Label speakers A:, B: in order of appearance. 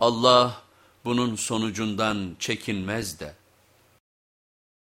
A: Allah bunun sonucundan çekinmez de.